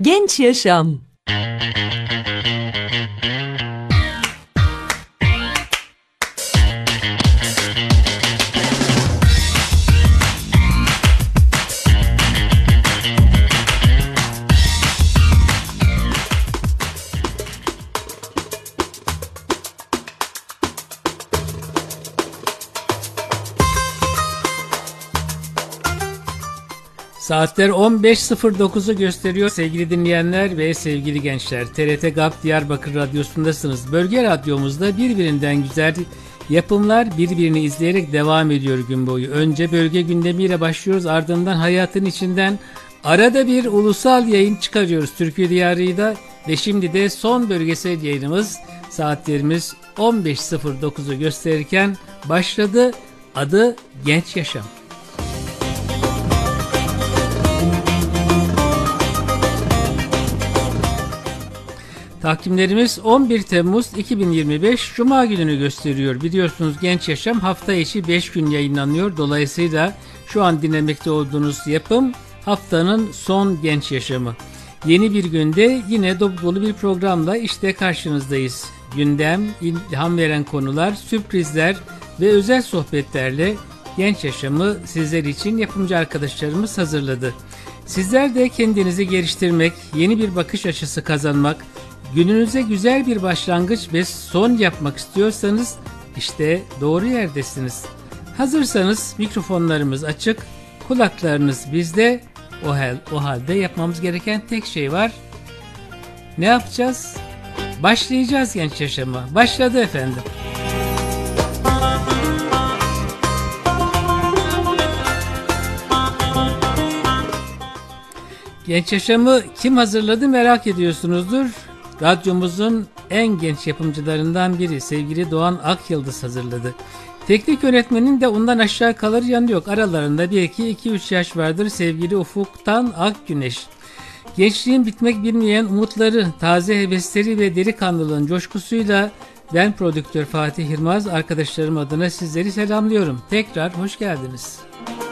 Genç Yaşam Saatler 15.09'u gösteriyor sevgili dinleyenler ve sevgili gençler. TRT GAP Diyarbakır Radyosu'ndasınız. Bölge radyomuzda birbirinden güzel yapımlar birbirini izleyerek devam ediyor gün boyu. Önce bölge gündemiyle başlıyoruz ardından hayatın içinden arada bir ulusal yayın çıkarıyoruz Türkiye Diyarı'yla ve şimdi de son bölgesel yayınımız saatlerimiz 15.09'u gösterirken başladı. Adı Genç Yaşam. Takvimlerimiz 11 Temmuz 2025 Cuma gününü gösteriyor. Biliyorsunuz Genç Yaşam hafta içi 5 gün yayınlanıyor. Dolayısıyla şu an dinlemekte olduğunuz yapım haftanın son Genç Yaşamı. Yeni bir günde yine dop dolu bir programla işte karşınızdayız. Gündem, ilham veren konular, sürprizler ve özel sohbetlerle Genç Yaşamı sizler için yapımcı arkadaşlarımız hazırladı. Sizler de kendinizi geliştirmek, yeni bir bakış açısı kazanmak, Gününüze güzel bir başlangıç ve son yapmak istiyorsanız işte doğru yerdesiniz. Hazırsanız mikrofonlarımız açık, kulaklarınız bizde. O, hal, o halde yapmamız gereken tek şey var. Ne yapacağız? Başlayacağız genç yaşama. Başladı efendim. Genç Yaşamı kim hazırladı merak ediyorsunuzdur. Radyomuzun en genç yapımcılarından biri sevgili Doğan Akyıldız hazırladı. Teknik yönetmenin de ondan aşağı kalır yanı yok. Aralarında iki üç yaş vardır sevgili Ufuk'tan Ak Güneş. Gençliğin bitmek bilmeyen umutları, taze hevesleri ve delikanlılığın coşkusuyla ben prodüktör Fatih Hirmaz arkadaşlarım adına sizleri selamlıyorum. Tekrar hoş geldiniz. Müzik